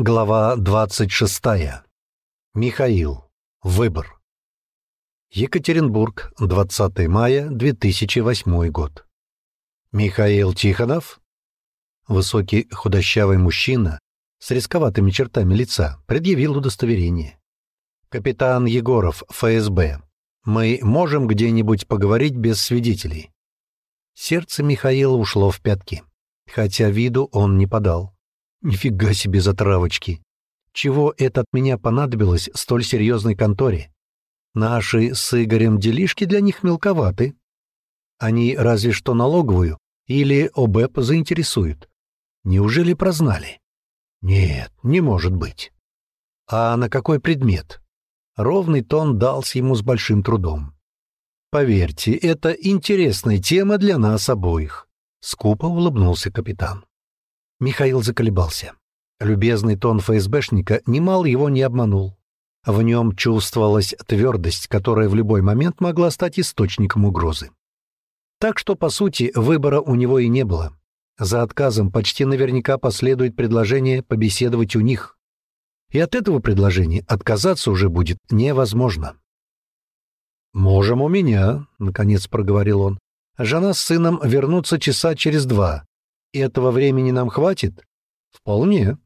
Глава 26. Михаил. Выбор. Екатеринбург, 20 мая 2008 год. Михаил Тихонов, высокий худощавый мужчина с рисковатыми чертами лица, предъявил удостоверение. Капитан Егоров, ФСБ. Мы можем где-нибудь поговорить без свидетелей. Сердце Михаила ушло в пятки, хотя виду он не подал. Нифига себе затравочки. Чего это от меня понадобилось столь серьезной конторе? Наши с Игорем делишки для них мелковаты. Они разве что налоговую или ОБЭП заинтересуют. Неужели прознали? Нет, не может быть. А на какой предмет? Ровный тон дался ему с большим трудом. Поверьте, это интересная тема для нас обоих. Скупо улыбнулся капитан. Михаил заколебался. Любезный тон ФСБшника немало его не обманул. В нем чувствовалась твердость, которая в любой момент могла стать источником угрозы. Так что, по сути, выбора у него и не было. За отказом почти наверняка последует предложение побеседовать у них. И от этого предложения отказаться уже будет невозможно. «Можем у меня», — наконец проговорил он. «Жена с сыном вернутся часа через два, этого времени нам хватит? Вполне.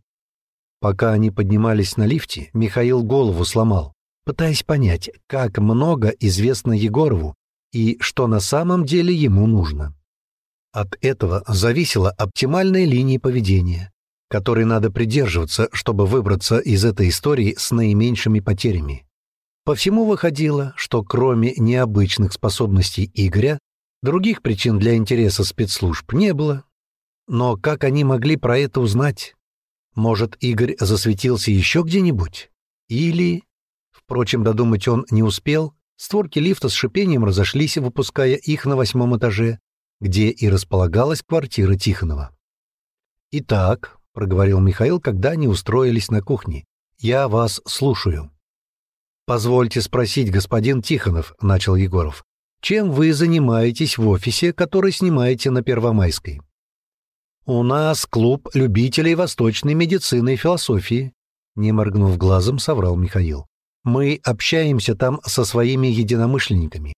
Пока они поднимались на лифте, Михаил голову сломал, пытаясь понять, как много известно Егорову и что на самом деле ему нужно. От этого зависела оптимальная линия поведения, которой надо придерживаться, чтобы выбраться из этой истории с наименьшими потерями. По всему выходило, что кроме необычных способностей Игоря, других причин для интереса спецслужб не было. Но как они могли про это узнать? Может, Игорь засветился еще где-нибудь? Или... Впрочем, додумать он не успел. Створки лифта с шипением разошлись, выпуская их на восьмом этаже, где и располагалась квартира Тихонова. «Итак», — проговорил Михаил, когда они устроились на кухне, — «я вас слушаю». «Позвольте спросить, господин Тихонов», — начал Егоров, — «чем вы занимаетесь в офисе, который снимаете на Первомайской?» «У нас клуб любителей восточной медицины и философии», — не моргнув глазом, соврал Михаил. «Мы общаемся там со своими единомышленниками.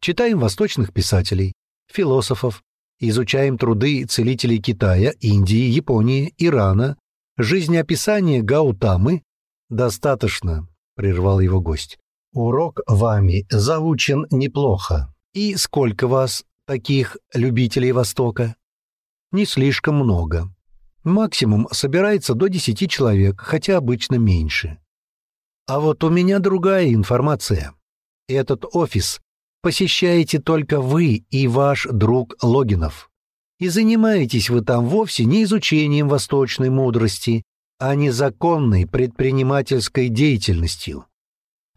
Читаем восточных писателей, философов, изучаем труды целителей Китая, Индии, Японии, Ирана, жизнеописание Гаутамы. Достаточно, прервал его гость. Урок вами заучен неплохо. И сколько вас, таких любителей Востока? Не слишком много. Максимум собирается до 10 человек, хотя обычно меньше. А вот у меня другая информация. Этот офис посещаете только вы и ваш друг Логинов. И занимаетесь вы там вовсе не изучением восточной мудрости, а незаконной предпринимательской деятельностью.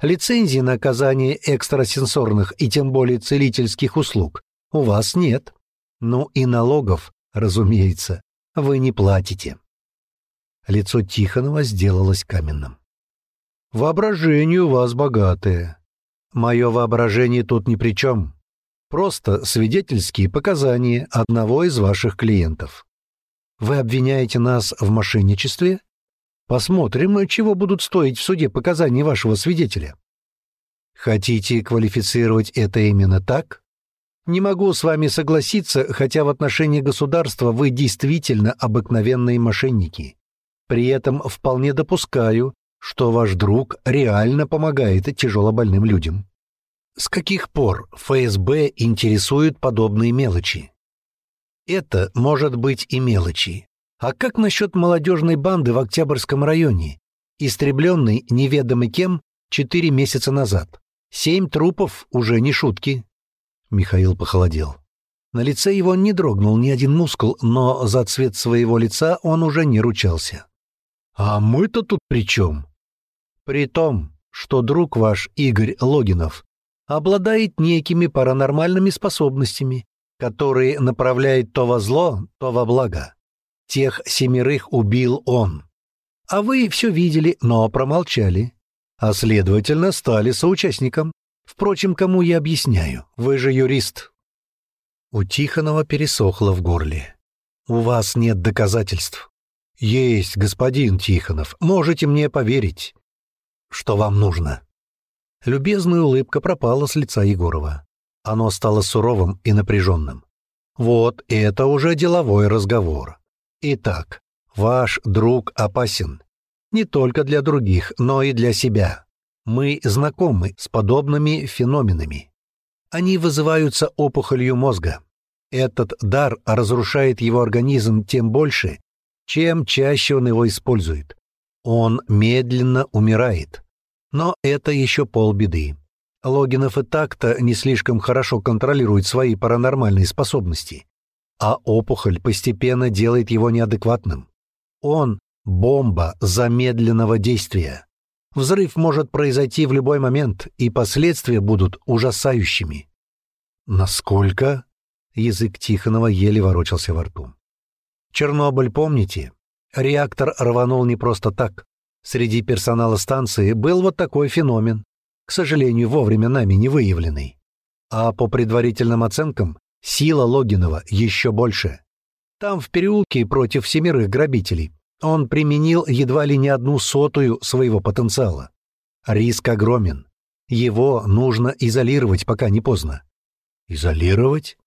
Лицензии на оказание экстрасенсорных и тем более целительских услуг у вас нет. Ну и налогов Разумеется, вы не платите. Лицо Тихонова сделалось каменным. Воображение у вас богатое. Мое воображение тут ни при чем. Просто свидетельские показания одного из ваших клиентов. Вы обвиняете нас в мошенничестве? Посмотрим, чего будут стоить в суде показания вашего свидетеля. Хотите квалифицировать это именно так? Не могу с вами согласиться, хотя в отношении государства вы действительно обыкновенные мошенники. При этом вполне допускаю, что ваш друг реально помогает тяжелобольным людям. С каких пор ФСБ интересуют подобные мелочи? Это может быть и мелочи. А как насчет молодежной банды в Октябрьском районе, истребленной неведомо кем четыре месяца назад? Семь трупов уже не шутки. Михаил похолодел. На лице его не дрогнул ни один мускул, но за цвет своего лица он уже не ручался. «А мы-то тут при чем?» «При том, что друг ваш Игорь Логинов обладает некими паранормальными способностями, которые направляют то во зло, то во благо. Тех семерых убил он. А вы все видели, но промолчали, а, следовательно, стали соучастником. Впрочем, кому я объясняю? Вы же юрист. У Тихонова пересохло в горле. У вас нет доказательств. «Есть, господин Тихонов, можете мне поверить». «Что вам нужно?» Любезная улыбка пропала с лица Егорова. Оно стало суровым и напряженным. «Вот это уже деловой разговор. Итак, ваш друг опасен. Не только для других, но и для себя. Мы знакомы с подобными феноменами. Они вызываются опухолью мозга. Этот дар разрушает его организм тем больше, чем чаще он его использует. Он медленно умирает. Но это еще полбеды. Логинов и так-то не слишком хорошо контролирует свои паранормальные способности. А опухоль постепенно делает его неадекватным. Он — бомба замедленного действия. Взрыв может произойти в любой момент, и последствия будут ужасающими. Насколько? Язык Тихонова еле ворочался во рту. Чернобыль, помните? Реактор рванул не просто так. Среди персонала станции был вот такой феномен, к сожалению, вовремя нами не выявленный. А по предварительным оценкам, сила Логинова еще больше. Там, в переулке против семерых грабителей, он применил едва ли не одну сотую своего потенциала. Риск огромен. Его нужно изолировать, пока не поздно. Изолировать?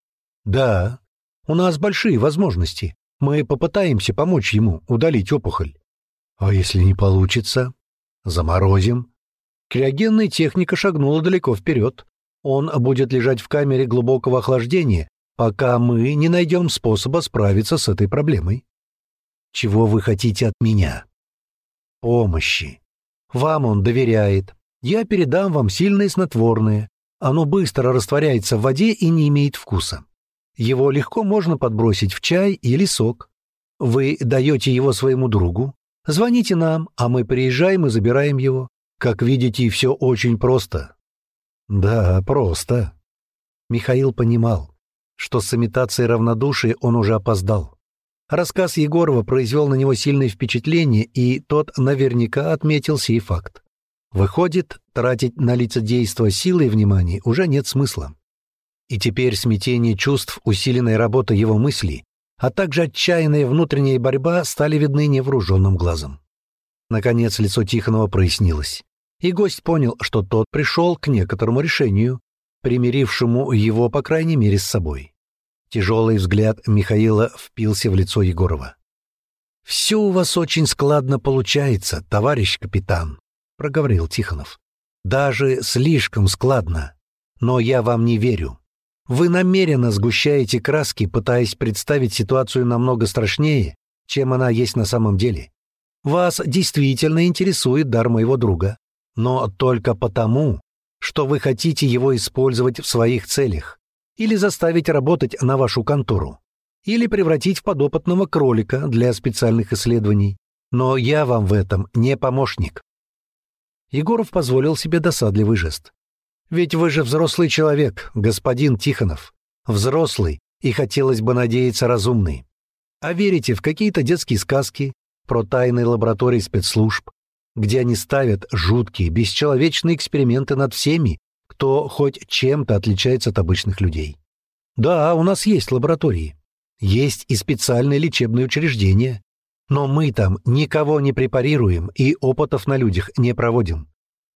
Да. У нас большие возможности. Мы попытаемся помочь ему удалить опухоль. А если не получится? Заморозим. Криогенная техника шагнула далеко вперед. Он будет лежать в камере глубокого охлаждения, пока мы не найдем способа справиться с этой проблемой. Чего вы хотите от меня? Помощи. Вам он доверяет. Я передам вам сильное снотворное. Оно быстро растворяется в воде и не имеет вкуса. Его легко можно подбросить в чай или сок. Вы даете его своему другу. Звоните нам, а мы приезжаем и забираем его. Как видите, все очень просто. Да, просто. Михаил понимал, что с имитацией равнодушия он уже опоздал. Рассказ Егорова произвел на него сильное впечатление, и тот наверняка отметил сей факт. Выходит, тратить на лицедейство силы и внимание уже нет смысла. И теперь смятение чувств, усиленная работа его мыслей, а также отчаянная внутренняя борьба стали видны невооруженным глазом. Наконец лицо Тихонова прояснилось, и гость понял, что тот пришел к некоторому решению, примирившему его, по крайней мере, с собой. Тяжелый взгляд Михаила впился в лицо Егорова. «Все у вас очень складно получается, товарищ капитан», — проговорил Тихонов. «Даже слишком складно. Но я вам не верю. Вы намеренно сгущаете краски, пытаясь представить ситуацию намного страшнее, чем она есть на самом деле. Вас действительно интересует дар моего друга, но только потому, что вы хотите его использовать в своих целях или заставить работать на вашу контору, или превратить в подопытного кролика для специальных исследований. Но я вам в этом не помощник. Егоров позволил себе досадливый жест. «Ведь вы же взрослый человек, господин Тихонов. Взрослый и, хотелось бы надеяться, разумный. А верите в какие-то детские сказки про тайные лаборатории спецслужб, где они ставят жуткие, бесчеловечные эксперименты над всеми, кто хоть чем-то отличается от обычных людей. Да, у нас есть лаборатории. Есть и специальные лечебные учреждения. Но мы там никого не препарируем и опытов на людях не проводим.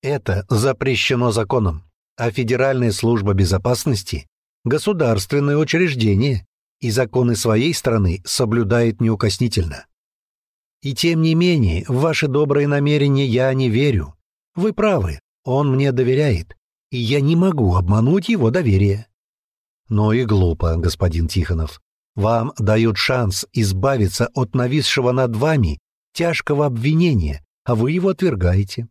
Это запрещено законом. А Федеральная служба безопасности — государственное учреждение, и законы своей страны соблюдает неукоснительно. И тем не менее, в ваши добрые намерения я не верю. Вы правы, он мне доверяет и я не могу обмануть его доверие. Но и глупо, господин Тихонов. Вам дают шанс избавиться от нависшего над вами тяжкого обвинения, а вы его отвергаете.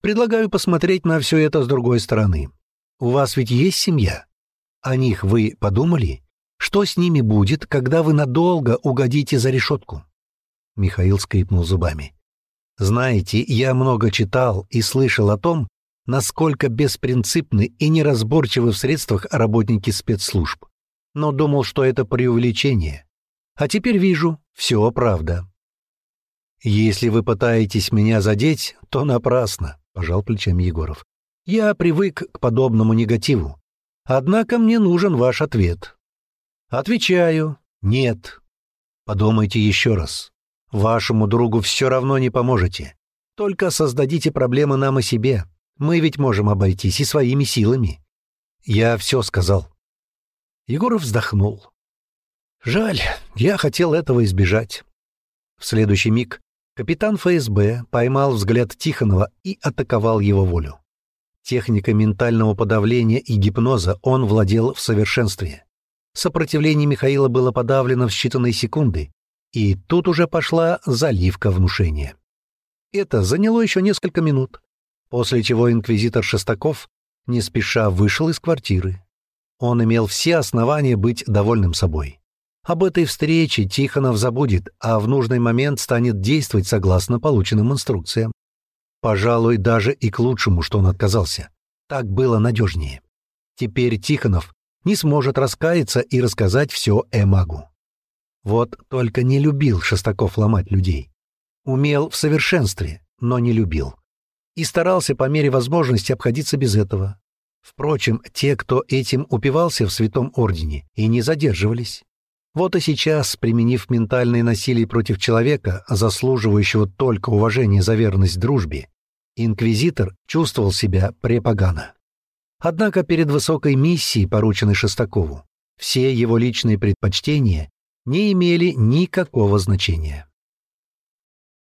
Предлагаю посмотреть на все это с другой стороны. У вас ведь есть семья? О них вы подумали? Что с ними будет, когда вы надолго угодите за решетку?» Михаил скрипнул зубами. «Знаете, я много читал и слышал о том, насколько беспринципны и неразборчивы в средствах работники спецслужб. Но думал, что это преувеличение. А теперь вижу, все правда. «Если вы пытаетесь меня задеть, то напрасно», — пожал плечами Егоров. «Я привык к подобному негативу. Однако мне нужен ваш ответ». «Отвечаю. Нет. Подумайте еще раз. Вашему другу все равно не поможете. Только создадите проблемы нам и себе. Мы ведь можем обойтись и своими силами. Я все сказал. Егоров вздохнул. Жаль, я хотел этого избежать. В следующий миг капитан ФСБ поймал взгляд Тихонова и атаковал его волю. Техникой ментального подавления и гипноза он владел в совершенстве. Сопротивление Михаила было подавлено в считанные секунды, и тут уже пошла заливка внушения. Это заняло еще несколько минут, после чего инквизитор Шестаков не спеша вышел из квартиры. Он имел все основания быть довольным собой. Об этой встрече Тихонов забудет, а в нужный момент станет действовать согласно полученным инструкциям. Пожалуй, даже и к лучшему, что он отказался. Так было надежнее. Теперь Тихонов не сможет раскаяться и рассказать все Эмагу. Вот только не любил Шестаков ломать людей. Умел в совершенстве, но не любил. И старался по мере возможности обходиться без этого. Впрочем, те, кто этим упивался в Святом Ордене, и не задерживались. Вот и сейчас, применив ментальное насилие против человека, заслуживающего только уважения за верность дружбе, инквизитор чувствовал себя препогано. Однако перед высокой миссией, порученной Шестакову, все его личные предпочтения не имели никакого значения.